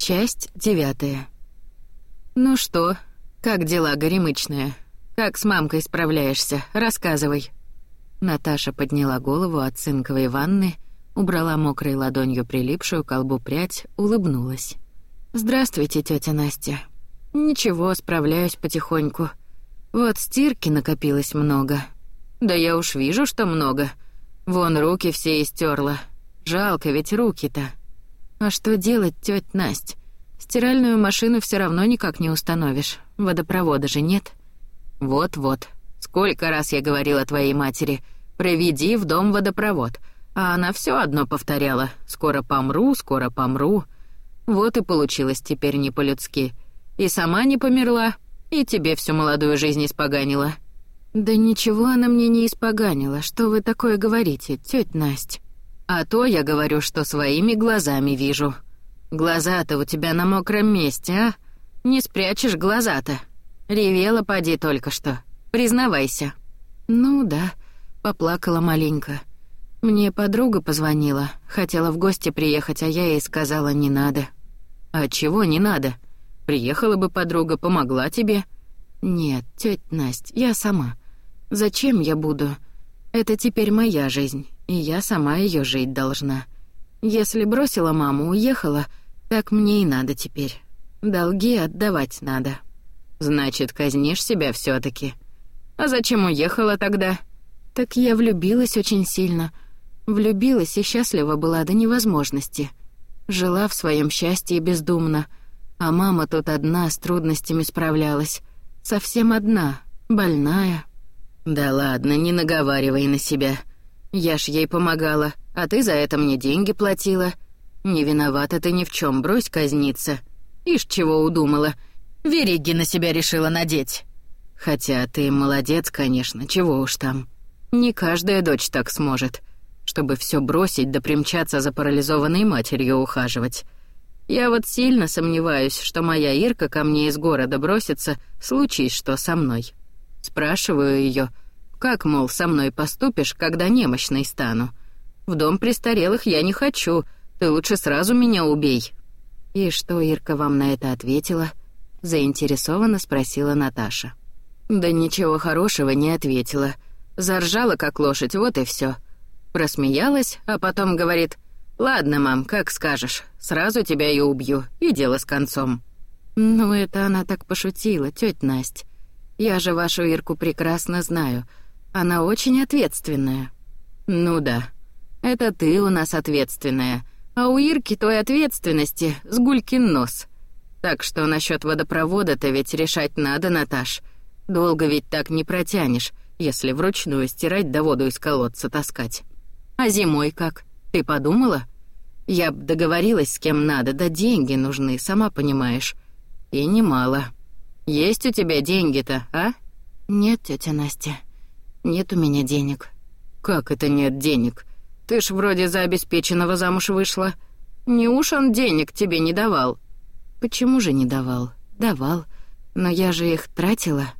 Часть девятая. «Ну что, как дела, горемычная? Как с мамкой справляешься? Рассказывай». Наташа подняла голову от цинковой ванны, убрала мокрой ладонью прилипшую колбу прядь, улыбнулась. «Здравствуйте, тетя Настя. Ничего, справляюсь потихоньку. Вот стирки накопилось много. Да я уж вижу, что много. Вон руки все истерла. Жалко ведь руки-то. А что делать, тетя Настя? Стиральную машину все равно никак не установишь. Водопровода же нет. Вот-вот. Сколько раз я говорила твоей матери, проведи в дом водопровод. А она все одно повторяла. Скоро помру, скоро помру. Вот и получилось теперь не по-людски. И сама не померла, и тебе всю молодую жизнь испоганила. Да ничего она мне не испоганила. Что вы такое говорите, тетя Настя? А то я говорю, что своими глазами вижу. Глаза-то у тебя на мокром месте, а? Не спрячешь глаза-то. Ревела поди только что. Признавайся. Ну да, поплакала маленько. Мне подруга позвонила, хотела в гости приехать, а я ей сказала не надо. А чего не надо? Приехала бы подруга, помогла тебе. Нет, тетя Настя, я сама. Зачем я буду? Это теперь моя жизнь, и я сама ее жить должна. Если бросила маму, уехала, так мне и надо теперь. Долги отдавать надо. Значит, казнишь себя все таки А зачем уехала тогда? Так я влюбилась очень сильно. Влюбилась и счастлива была до невозможности. Жила в своем счастье бездумно. А мама тут одна с трудностями справлялась. Совсем одна, больная. Да ладно, не наговаривай на себя. Я ж ей помогала, а ты за это мне деньги платила. Не виновата ты ни в чем, брось казниться. Ишь, чего удумала. Вериги на себя решила надеть. Хотя ты молодец, конечно, чего уж там. Не каждая дочь так сможет, чтобы все бросить да примчаться за парализованной матерью ухаживать. Я вот сильно сомневаюсь, что моя Ирка ко мне из города бросится, случись что со мной. Спрашиваю ее, как, мол, со мной поступишь, когда немощной стану? В дом престарелых я не хочу, ты лучше сразу меня убей». «И что Ирка вам на это ответила?» — заинтересованно спросила Наташа. «Да ничего хорошего не ответила. Заржала, как лошадь, вот и все. Просмеялась, а потом говорит, «Ладно, мам, как скажешь, сразу тебя и убью, и дело с концом». «Ну, это она так пошутила, тетя Настя. Я же вашу Ирку прекрасно знаю. Она очень ответственная». «Ну да, это ты у нас ответственная, а у Ирки той ответственности с гулькин нос. Так что насчет водопровода-то ведь решать надо, Наташ. Долго ведь так не протянешь, если вручную стирать да воду из колодца таскать. А зимой как? Ты подумала? Я б договорилась с кем надо, да деньги нужны, сама понимаешь. И немало. Есть у тебя деньги-то, а? Нет, тетя Настя. Нет у меня денег. Как это нет денег? Ты ж вроде за обеспеченного замуж вышла. Не уж он денег тебе не давал. Почему же не давал? Давал. Но я же их тратила.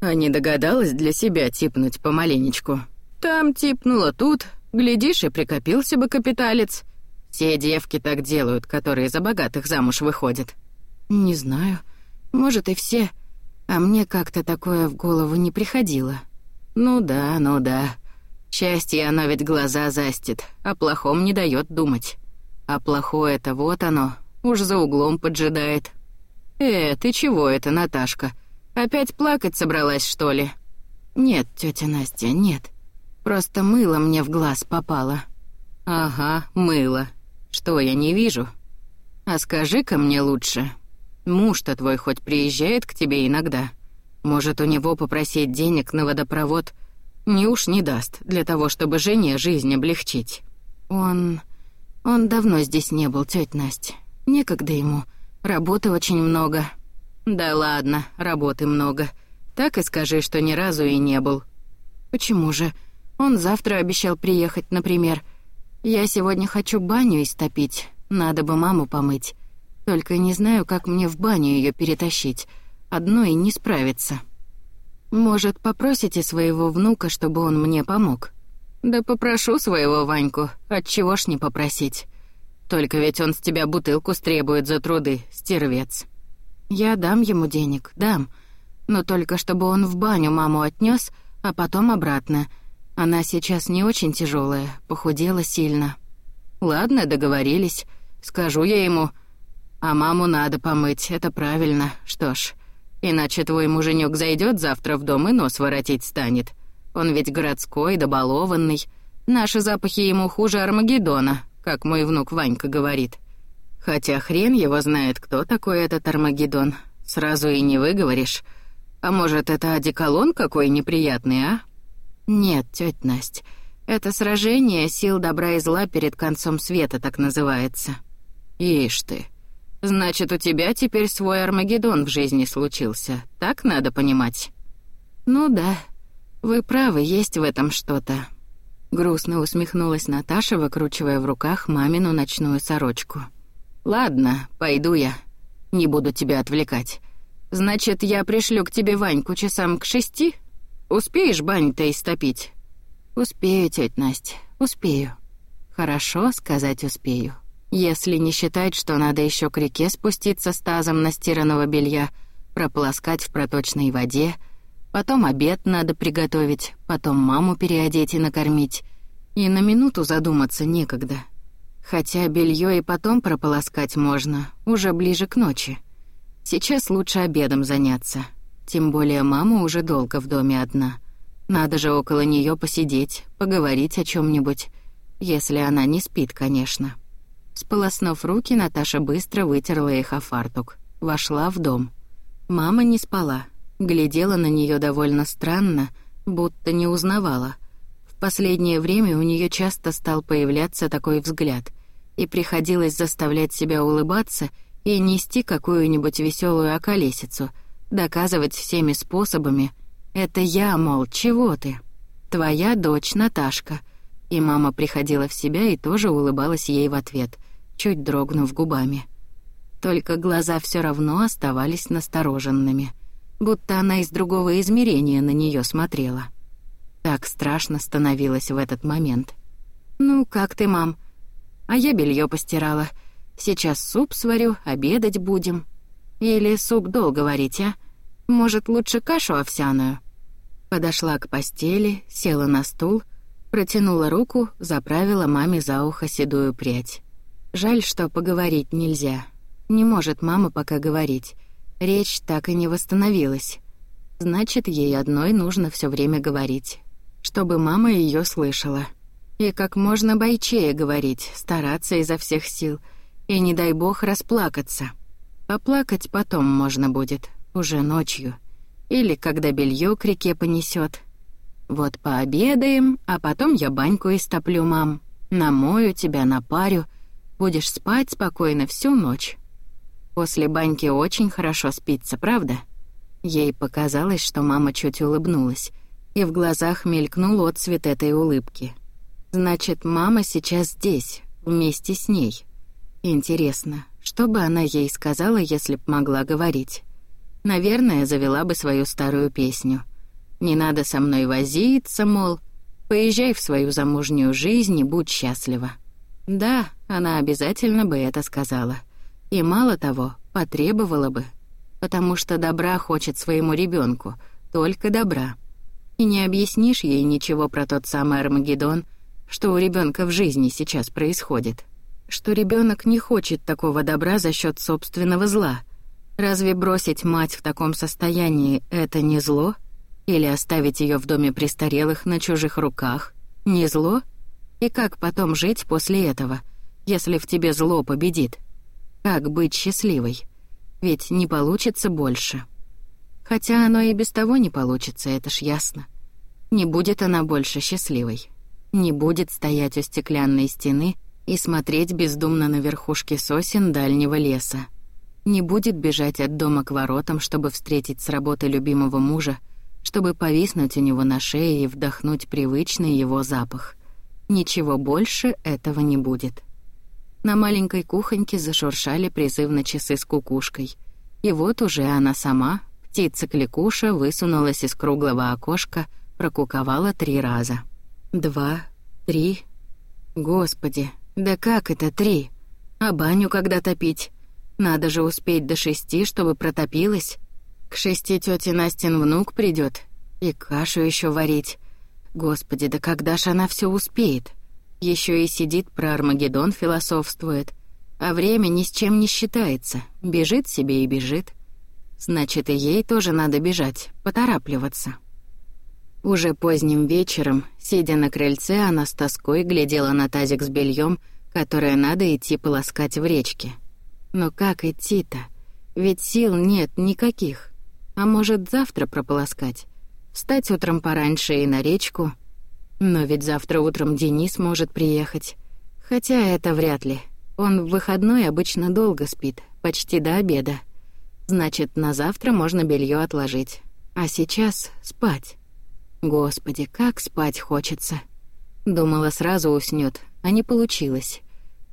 А не догадалась для себя типнуть помаленечку. Там типнула тут, глядишь, и прикопился бы капиталец. Все девки так делают, которые за богатых замуж выходят. Не знаю. Может, и все. А мне как-то такое в голову не приходило. Ну да, ну да. Счастье оно ведь глаза застит, а плохом не дает думать. А плохое-то вот оно, уж за углом поджидает. Э, ты чего это, Наташка? Опять плакать собралась, что ли? Нет, тетя Настя, нет. Просто мыло мне в глаз попало. Ага, мыло. Что я не вижу? А скажи-ка мне лучше, муж-то твой хоть приезжает к тебе иногда? Может, у него попросить денег на водопровод — не уж не даст для того, чтобы жене жизнь облегчить. Он... он давно здесь не был, тетя Настя. Некогда ему. Работы очень много. Да ладно, работы много. Так и скажи, что ни разу и не был. Почему же? Он завтра обещал приехать, например. Я сегодня хочу баню истопить. Надо бы маму помыть. Только не знаю, как мне в баню ее перетащить. Одной не справиться. Может, попросите своего внука, чтобы он мне помог? Да попрошу своего Ваньку, отчего ж не попросить. Только ведь он с тебя бутылку стребует за труды, стервец. Я дам ему денег, дам. Но только чтобы он в баню маму отнес, а потом обратно. Она сейчас не очень тяжелая, похудела сильно. Ладно, договорились. Скажу я ему. А маму надо помыть, это правильно. Что ж, иначе твой муженек зайдет завтра в дом и нос воротить станет. Он ведь городской, добалованный. Наши запахи ему хуже Армагеддона, как мой внук Ванька говорит. Хотя хрен его знает, кто такой этот Армагеддон. Сразу и не выговоришь. А может, это одеколон какой неприятный, а? Нет, тетя Настя, это сражение сил добра и зла перед концом света так называется. Ишь ты. Значит, у тебя теперь свой Армагеддон в жизни случился. Так надо понимать. Ну да. Вы правы, есть в этом что-то. Грустно усмехнулась Наташа, выкручивая в руках мамину ночную сорочку. «Ладно, пойду я. Не буду тебя отвлекать. Значит, я пришлю к тебе Ваньку часам к шести? Успеешь бань-то истопить?» «Успею, тетя Настя, успею. Хорошо сказать успею. Если не считать, что надо еще к реке спуститься с тазом настиранного белья, прополоскать в проточной воде — Потом обед надо приготовить, потом маму переодеть и накормить. И на минуту задуматься некогда. Хотя белье и потом прополоскать можно, уже ближе к ночи. Сейчас лучше обедом заняться. Тем более мама уже долго в доме одна. Надо же около нее посидеть, поговорить о чем нибудь если она не спит, конечно. Сполоснув руки, Наташа быстро вытерла их о фартук. Вошла в дом. Мама не спала, глядела на нее довольно странно, будто не узнавала. В последнее время у нее часто стал появляться такой взгляд, и приходилось заставлять себя улыбаться и нести какую-нибудь веселую околесицу, доказывать всеми способами «Это я, мол, чего ты?» «Твоя дочь Наташка». И мама приходила в себя и тоже улыбалась ей в ответ, чуть дрогнув губами. Только глаза все равно оставались настороженными — будто она из другого измерения на нее смотрела. Так страшно становилось в этот момент. «Ну, как ты, мам?» «А я белье постирала. Сейчас суп сварю, обедать будем. Или суп долго варить, а? Может, лучше кашу овсяную?» Подошла к постели, села на стул, протянула руку, заправила маме за ухо седую прядь. Жаль, что поговорить нельзя. Не может мама пока говорить. Речь так и не восстановилась. Значит, ей одной нужно все время говорить, чтобы мама ее слышала. И как можно бойчее говорить, стараться изо всех сил, и не дай бог расплакаться. Поплакать потом можно будет, уже ночью. Или когда белье к реке понесет. Вот пообедаем, а потом я баньку истоплю, мам. Намою тебя, напарю. Будешь спать спокойно всю ночь. После баньки очень хорошо спится, правда? Ей показалось, что мама чуть улыбнулась, и в глазах мелькнул отцвет этой улыбки. Значит, мама сейчас здесь, вместе с ней. Интересно, что бы она ей сказала, если б могла говорить? Наверное, завела бы свою старую песню. «Не надо со мной возиться, мол, поезжай в свою замужнюю жизнь и будь счастлива». Да, она обязательно бы это сказала. И мало того, потребовала бы, потому что добра хочет своему ребенку, только добра. И не объяснишь ей ничего про тот самый Армагеддон, что у ребенка в жизни сейчас происходит. Что ребенок не хочет такого добра за счет собственного зла. Разве бросить мать в таком состоянии — это не зло? Или оставить ее в доме престарелых на чужих руках — не зло? И как потом жить после этого, если в тебе зло победит? Как быть счастливой? Ведь не получится больше. Хотя оно и без того не получится, это ж ясно. Не будет она больше счастливой. Не будет стоять у стеклянной стены и смотреть бездумно на верхушки сосен дальнего леса. Не будет бежать от дома к воротам, чтобы встретить с работы любимого мужа, чтобы повиснуть у него на шее и вдохнуть привычный его запах. Ничего больше этого не будет. На маленькой кухоньке зашуршали призывно часы с кукушкой. И вот уже она сама, птица-кликуша, высунулась из круглого окошка, прокуковала три раза. Два, три. Господи, да как это три? А баню когда топить? Надо же успеть до шести, чтобы протопилась. К шести тёте Настин внук придёт. И кашу ещё варить. Господи, да когда ж она всё успеет? Ещё и сидит про Армагеддон философствует. А время ни с чем не считается. Бежит себе и бежит. Значит, и ей тоже надо бежать, поторапливаться. Уже поздним вечером, сидя на крыльце, она с тоской глядела на тазик с бельем, которое надо идти полоскать в речке. Но как идти-то? Ведь сил нет никаких. А может, завтра прополоскать? Встать утром пораньше и на речку? Но ведь завтра утром Денис может приехать. Хотя это вряд ли. Он в выходной обычно долго спит, почти до обеда. Значит, на завтра можно белье отложить. А сейчас спать. Господи, как спать хочется. Думала, сразу уснёт, а не получилось.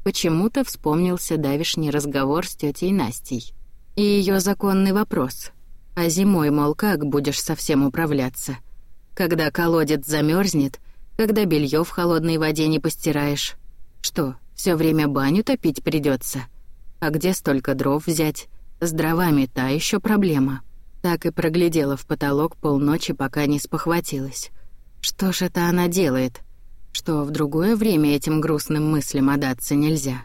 Почему-то вспомнился давишний разговор с тетей Настей. И ее законный вопрос. А зимой, мол, как будешь совсем управляться? Когда колодец замерзнет, когда белье в холодной воде не постираешь. Что, все время баню топить придется? А где столько дров взять? С дровами та еще проблема. Так и проглядела в потолок полночи, пока не спохватилась. Что ж это она делает? что в другое время этим грустным мыслям отдаться нельзя.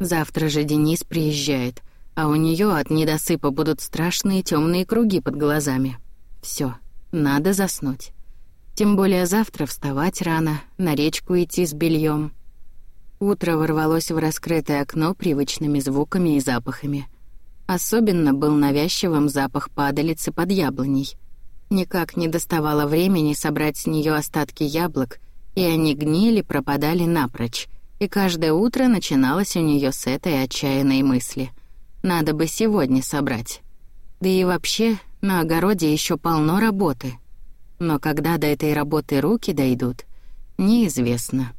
Завтра же Денис приезжает, а у нее от недосыпа будут страшные темные круги под глазами. Все, надо заснуть. Тем более завтра вставать рано, на речку идти с бельем. Утро ворвалось в раскрытое окно привычными звуками и запахами. Особенно был навязчивым запах падалицы под яблоней. Никак не доставало времени собрать с нее остатки яблок — и они гнили, пропадали напрочь, и каждое утро начиналось у нее с этой отчаянной мысли. Надо бы сегодня собрать. Да и вообще, на огороде еще полно работы. Но когда до этой работы руки дойдут, неизвестно.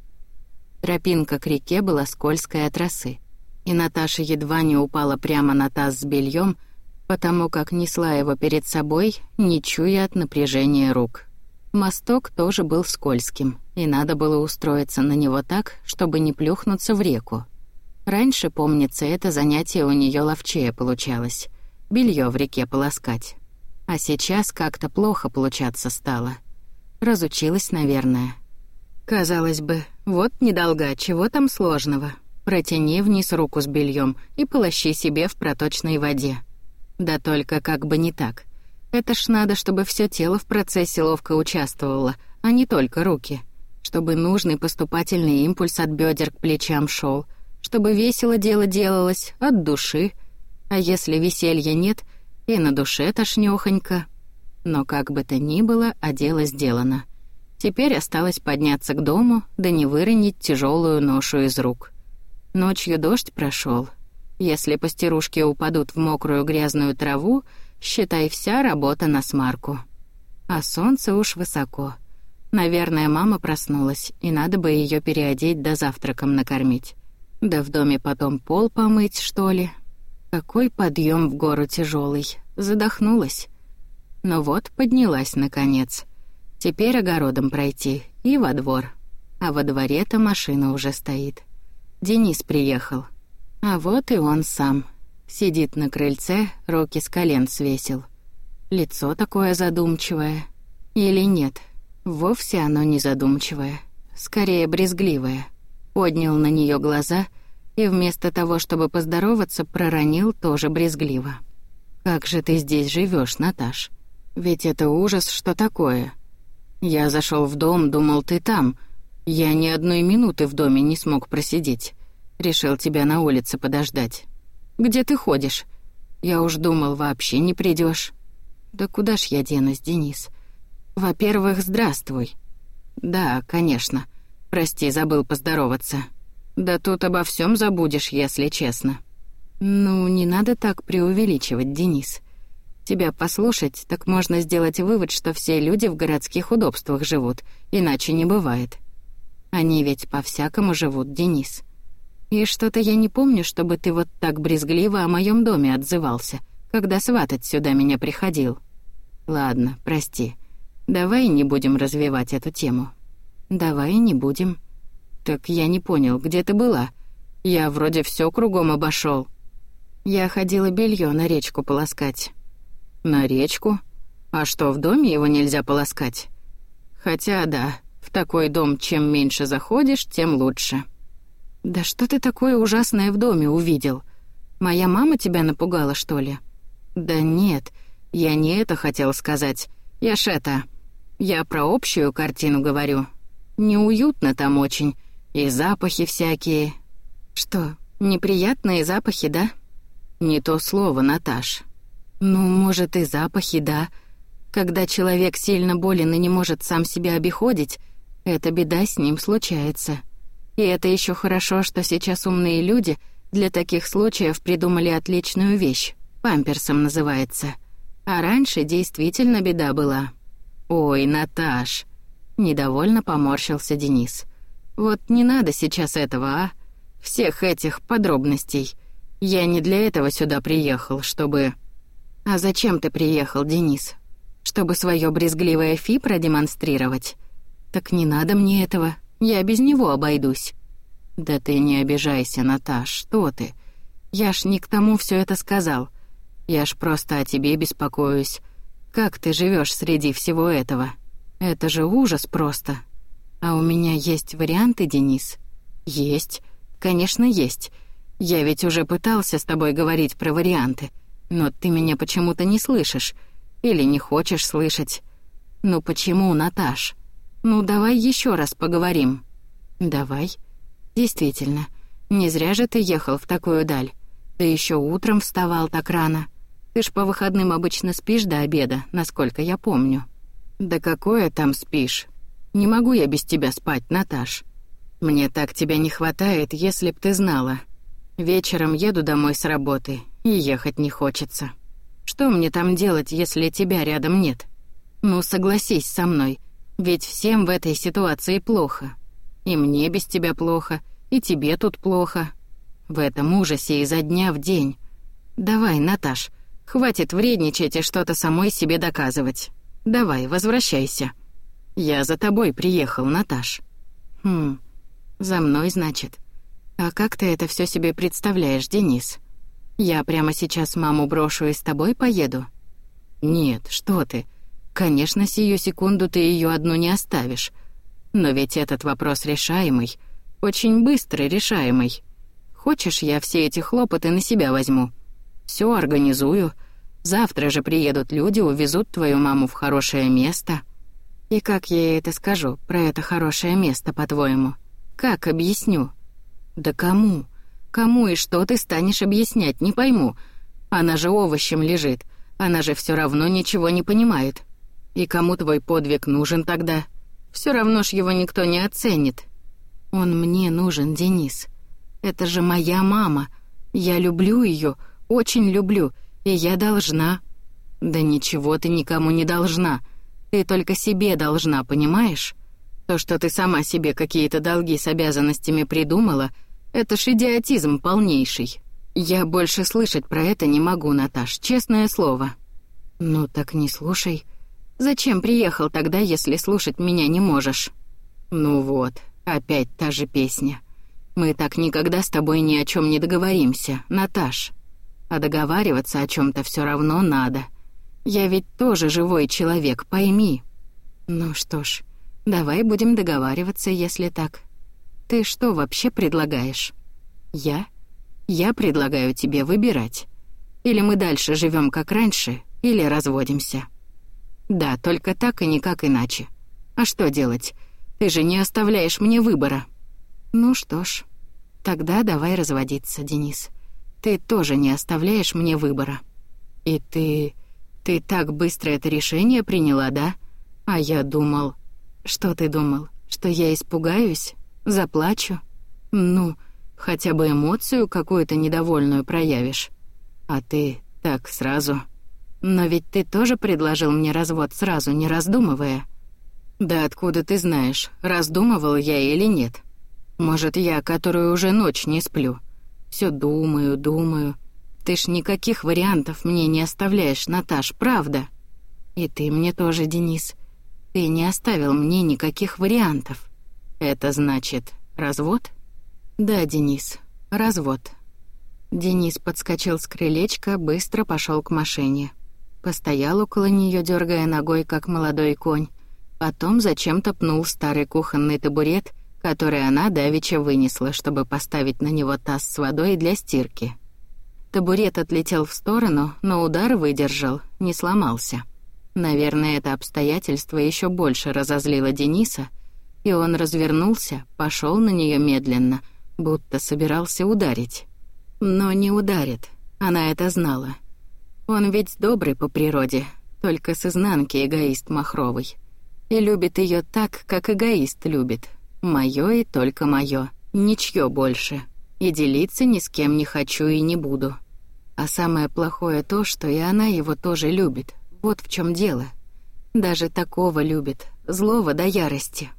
Тропинка к реке была скользкой от росы, и Наташа едва не упала прямо на таз с бельем, потому как несла его перед собой, не чуя от напряжения рук. Мосток тоже был скользким, и надо было устроиться на него так, чтобы не плюхнуться в реку. Раньше, помнится, это занятие у нее ловчее получалось. Белье в реке полоскать. А сейчас как-то плохо получаться стало. Разучилась, наверное. Казалось бы, вот недолга, чего там сложного. Протяни вниз руку с бельем и полощи себе в проточной воде. Да только как бы не так — это ж надо, чтобы все тело в процессе ловко участвовало, а не только руки. Чтобы нужный поступательный импульс от бедер к плечам шел, чтобы весело дело делалось от души. А если веселья нет, и на душе тошнёхонько. Но как бы то ни было, а дело сделано. Теперь осталось подняться к дому, да не выронить тяжелую ношу из рук. Ночью дождь прошел. Если постирушки упадут в мокрую грязную траву, Считай, вся работа на смарку. А солнце уж высоко. Наверное, мама проснулась, и надо бы ее переодеть да завтраком накормить. Да в доме потом пол помыть, что ли. Какой подъем в гору тяжелый. Задохнулась. Но вот поднялась наконец. Теперь огородом пройти и во двор. А во дворе-то машина уже стоит. Денис приехал. А вот и он сам, Сидит на крыльце, руки с колен свесил. Лицо такое задумчивое. Или нет, вовсе оно не задумчивое. Скорее, брезгливое. Поднял на нее глаза и вместо того, чтобы поздороваться, проронил тоже брезгливо. «Как же ты здесь живешь, Наташ? Ведь это ужас, что такое. Я зашел в дом, думал, ты там. Я ни одной минуты в доме не смог просидеть. Решил тебя на улице подождать. Где ты ходишь? Я уж думал, вообще не придешь. Да куда ж я денусь, Денис? Во-первых, здравствуй. Да, конечно. Прости, забыл поздороваться. Да тут обо всем забудешь, если честно. Ну, не надо так преувеличивать, Денис. Тебя послушать, так можно сделать вывод, что все люди в городских удобствах живут, иначе не бывает. Они ведь по-всякому живут, Денис. И что-то я не помню, чтобы ты вот так брезгливо о моем доме отзывался, когда сватать сюда меня приходил. Ладно, прости. Давай не будем развивать эту тему. Давай не будем. Так я не понял, где ты была? Я вроде все кругом обошел. Я ходила белье на речку полоскать. На речку? А что, в доме его нельзя полоскать? Хотя да, в такой дом чем меньше заходишь, тем лучше. Да что ты такое ужасное в доме увидел? Моя мама тебя напугала, что ли? Да нет, я не это хотел сказать. Я это... Я про общую картину говорю. Неуютно там очень. И запахи всякие. Что, неприятные запахи, да? Не то слово, Наташ. Ну, может, и запахи, да. Когда человек сильно болен и не может сам себя обиходить, эта беда с ним случается. И это еще хорошо, что сейчас умные люди для таких случаев придумали отличную вещь. Памперсом называется. А раньше действительно беда была. «Ой, Наташ!» Недовольно поморщился Денис. «Вот не надо сейчас этого, а? Всех этих подробностей. Я не для этого сюда приехал, чтобы...» «А зачем ты приехал, Денис? Чтобы свое брезгливое фи продемонстрировать? Так не надо мне этого, я без него обойдусь». «Да ты не обижайся, Наташ, что ты? Я ж не к тому все это сказал. Я ж просто о тебе беспокоюсь. Как ты живешь среди всего этого? Это же ужас просто. А у меня есть варианты, Денис? Есть. Конечно, есть. Я ведь уже пытался с тобой говорить про варианты, но ты меня почему-то не слышишь или не хочешь слышать. Ну почему, Наташ? Ну давай еще раз поговорим. Давай. Действительно, не зря же ты ехал в такую даль. Ты еще утром вставал так рано. Ты ж по выходным обычно спишь до обеда, насколько я помню. Да какое там спишь? Не могу я без тебя спать, Наташ. Мне так тебя не хватает, если б ты знала. Вечером еду домой с работы, и ехать не хочется. Что мне там делать, если тебя рядом нет? Ну, согласись со мной, ведь всем в этой ситуации плохо. И мне без тебя плохо, и тебе тут плохо. В этом ужасе изо дня в день. Давай, Наташ, Хватит вредничать и что-то самой себе доказывать. Давай, возвращайся. Я за тобой приехал, Наташ. Хм, за мной, значит. А как ты это все себе представляешь, Денис? Я прямо сейчас маму брошу и с тобой поеду? Нет, что ты. Конечно, сию секунду ты ее одну не оставишь. Но ведь этот вопрос решаемый, очень быстро решаемый. Хочешь, я все эти хлопоты на себя возьму? Все организую. Завтра же приедут люди, увезут твою маму в хорошее место. И как я ей это скажу, про это хорошее место, по-твоему? Как объясню? Да кому? Кому и что ты станешь объяснять, не пойму. Она же овощем лежит, она же все равно ничего не понимает. И кому твой подвиг нужен тогда? Все равно ж его никто не оценит. Он мне нужен, Денис. Это же моя мама. Я люблю ее, очень люблю, и я должна. Да ничего ты никому не должна. Ты только себе должна, понимаешь? То, что ты сама себе какие-то долги с обязанностями придумала, это ж идиотизм полнейший. Я больше слышать про это не могу, Наташ, честное слово. Ну так не слушай. Зачем приехал тогда, если слушать меня не можешь? Ну вот, опять та же песня. Мы так никогда с тобой ни о чем не договоримся, Наташ а договариваться о чем то все равно надо. Я ведь тоже живой человек, пойми. Ну что ж, давай будем договариваться, если так. Ты что вообще предлагаешь? Я? Я предлагаю тебе выбирать. Или мы дальше живем как раньше, или разводимся. Да, только так и никак иначе. А что делать? Ты же не оставляешь мне выбора. Ну что ж, тогда давай разводиться, Денис. Ты тоже не оставляешь мне выбора. И ты... ты так быстро это решение приняла, да? А я думал... Что ты думал? Что я испугаюсь? Заплачу? Ну, хотя бы эмоцию какую-то недовольную проявишь. А ты так сразу... Но ведь ты тоже предложил мне развод сразу, не раздумывая. Да откуда ты знаешь, раздумывал я или нет? Может, я, которую уже ночь не сплю, все думаю, думаю. Ты ж никаких вариантов мне не оставляешь, Наташ, правда? И ты мне тоже, Денис. Ты не оставил мне никаких вариантов. Это значит развод? Да, Денис. Развод. Денис подскочил с крылечка, быстро пошел к машине. Постоял около нее, дергая ногой, как молодой конь. Потом зачем-то пнул старый кухонный табурет, который она давеча вынесла, чтобы поставить на него таз с водой для стирки. Табурет отлетел в сторону, но удар выдержал, не сломался. Наверное, это обстоятельство еще больше разозлило Дениса, и он развернулся, пошел на нее медленно, будто собирался ударить. Но не ударит, она это знала. Он ведь добрый по природе, только с изнанки эгоист махровый. И любит ее так, как эгоист любит. Моё и только моё, ничьё больше. И делиться ни с кем не хочу и не буду. А самое плохое то, что и она его тоже любит. Вот в чем дело. Даже такого любит, злого до ярости.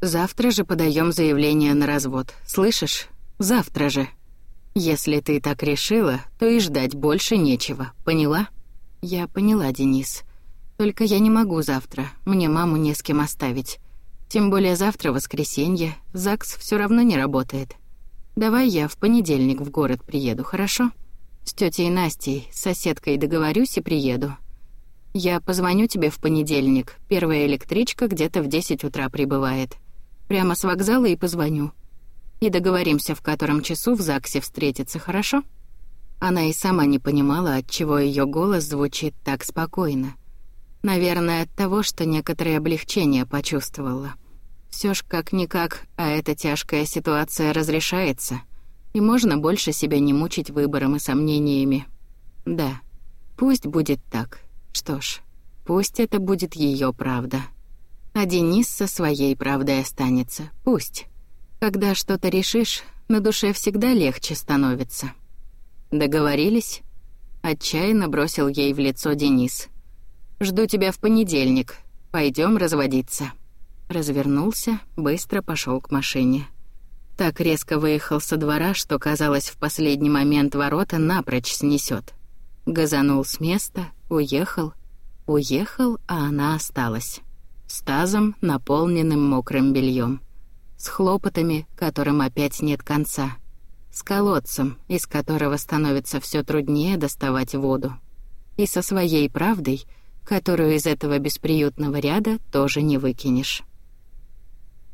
Завтра же подаем заявление на развод. Слышишь? Завтра же. Если ты так решила, то и ждать больше нечего. Поняла? Я поняла, Денис. Только я не могу завтра. Мне маму не с кем оставить. Тем более завтра воскресенье. ЗАГС все равно не работает. Давай я в понедельник в город приеду, хорошо? С тетей Настей, соседкой договорюсь и приеду. Я позвоню тебе в понедельник. Первая электричка где-то в 10 утра прибывает. Прямо с вокзала и позвоню. И договоримся, в котором часу в ЗАГСе встретиться, хорошо? Она и сама не понимала, от чего ее голос звучит так спокойно. Наверное, от того, что некоторое облегчение почувствовала. Все ж как-никак, а эта тяжкая ситуация разрешается, и можно больше себя не мучить выбором и сомнениями. Да, пусть будет так. Что ж, пусть это будет ее правда. А Денис со своей правдой останется. Пусть. Когда что-то решишь, на душе всегда легче становится. Договорились? Отчаянно бросил ей в лицо Денис. Жду тебя в понедельник. Пойдем разводиться. Развернулся, быстро пошел к машине. Так резко выехал со двора, что казалось, в последний момент ворота напрочь снесет. Газанул с места, уехал, уехал, а она осталась с тазом, наполненным мокрым бельем, с хлопотами, которым опять нет конца, с колодцем, из которого становится все труднее доставать воду, и со своей правдой, которую из этого бесприютного ряда тоже не выкинешь.